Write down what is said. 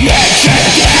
Yeah, yeah, yeah.